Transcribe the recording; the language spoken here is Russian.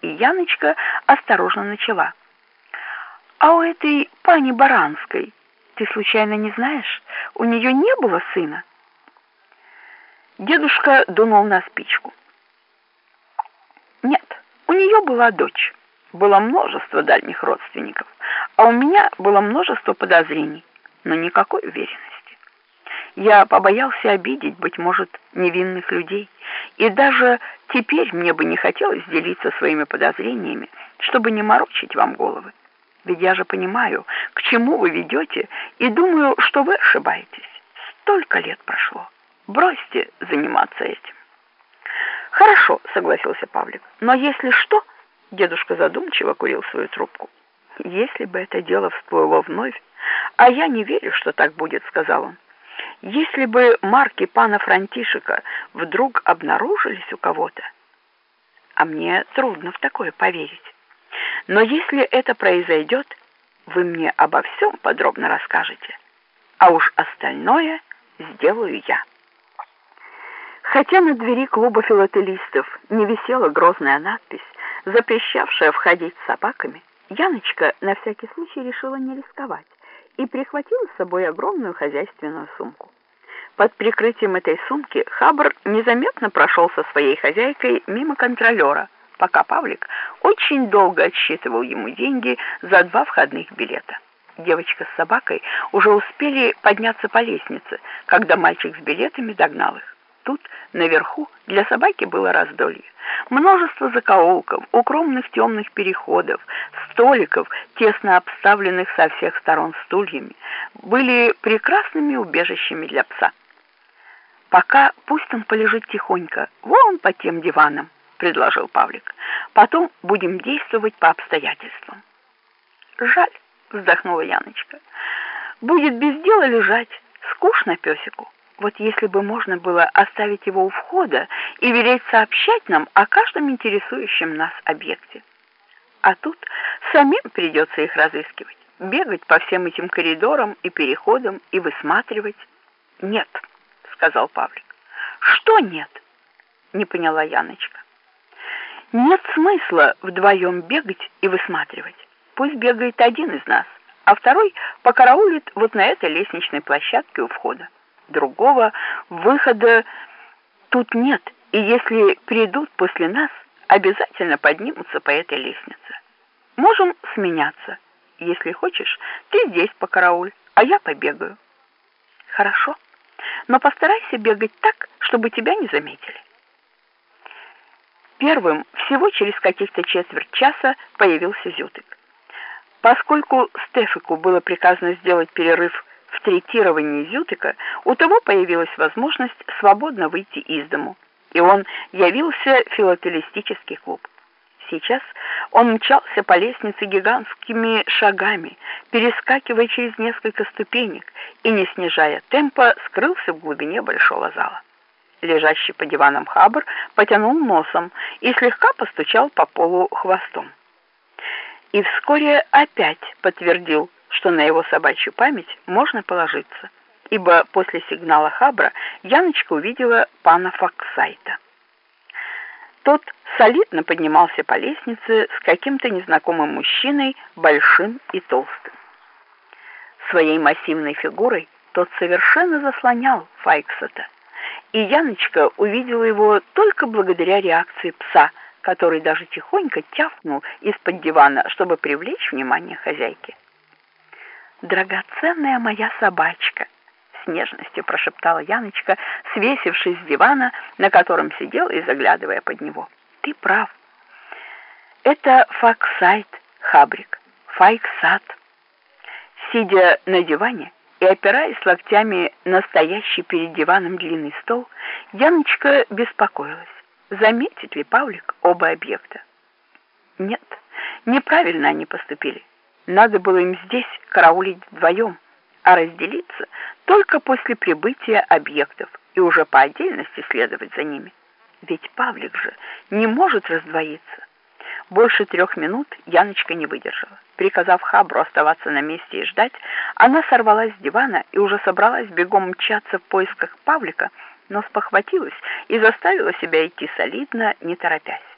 И Яночка осторожно начала. «А у этой пани Баранской, ты случайно не знаешь, у нее не было сына?» Дедушка дунул на спичку. «Нет, у нее была дочь. Было множество дальних родственников, а у меня было множество подозрений, но никакой уверенности. Я побоялся обидеть, быть может, невинных людей, и даже теперь мне бы не хотелось делиться своими подозрениями, чтобы не морочить вам головы. Ведь я же понимаю, к чему вы ведете, и думаю, что вы ошибаетесь. Столько лет прошло. Бросьте заниматься этим. Хорошо, согласился Павлик. Но если что, дедушка задумчиво курил свою трубку. Если бы это дело всплыло вновь, а я не верю, что так будет, сказал он. Если бы марки пана Франтишека вдруг обнаружились у кого-то, а мне трудно в такое поверить. Но если это произойдет, вы мне обо всем подробно расскажете, а уж остальное сделаю я. Хотя на двери клуба филателистов не висела грозная надпись, запрещавшая входить с собаками, Яночка на всякий случай решила не рисковать и прихватила с собой огромную хозяйственную сумку. Под прикрытием этой сумки Хабр незаметно прошел со своей хозяйкой мимо контролера, пока Павлик очень долго отсчитывал ему деньги за два входных билета. Девочка с собакой уже успели подняться по лестнице, когда мальчик с билетами догнал их. Тут, наверху, для собаки было раздолье. Множество закоулков, укромных темных переходов, столиков, тесно обставленных со всех сторон стульями, были прекрасными убежищами для пса. «Пока пусть он полежит тихонько, вон по тем диванам», — предложил Павлик. «Потом будем действовать по обстоятельствам». «Жаль», — вздохнула Яночка. «Будет без дела лежать, скучно песику». Вот если бы можно было оставить его у входа и велеть сообщать нам о каждом интересующем нас объекте. А тут самим придется их разыскивать, бегать по всем этим коридорам и переходам и высматривать. Нет, сказал Павлик. Что нет? Не поняла Яночка. Нет смысла вдвоем бегать и высматривать. Пусть бегает один из нас, а второй покараулит вот на этой лестничной площадке у входа. Другого выхода тут нет, и если придут после нас, обязательно поднимутся по этой лестнице. Можем сменяться. Если хочешь, ты здесь покарауль, а я побегаю. Хорошо, но постарайся бегать так, чтобы тебя не заметили. Первым всего через каких-то четверть часа появился Зютык. Поскольку Стефику было приказано сделать перерыв в третировании Зютыка у того появилась возможность свободно выйти из дому, и он явился в филателистический клуб. Сейчас он мчался по лестнице гигантскими шагами, перескакивая через несколько ступенек и, не снижая темпа, скрылся в глубине большого зала. Лежащий по диванам Хабр потянул носом и слегка постучал по полу хвостом. И вскоре опять подтвердил что на его собачью память можно положиться, ибо после сигнала Хабра Яночка увидела пана Фоксайта. Тот солидно поднимался по лестнице с каким-то незнакомым мужчиной, большим и толстым. Своей массивной фигурой тот совершенно заслонял Файксета, и Яночка увидела его только благодаря реакции пса, который даже тихонько тявкнул из-под дивана, чтобы привлечь внимание хозяйки драгоценная моя собачка!» С нежностью прошептала Яночка, свесившись с дивана, на котором сидела и заглядывая под него. «Ты прав. Это факсайт, Хабрик, файксат». Сидя на диване и опираясь локтями на стоящий перед диваном длинный стол, Яночка беспокоилась, заметит ли Павлик оба объекта. Нет, неправильно они поступили. Надо было им здесь караулить вдвоем, а разделиться только после прибытия объектов и уже по отдельности следовать за ними. Ведь Павлик же не может раздвоиться. Больше трех минут Яночка не выдержала. Приказав Хабру оставаться на месте и ждать, она сорвалась с дивана и уже собралась бегом мчаться в поисках Павлика, но спохватилась и заставила себя идти солидно, не торопясь.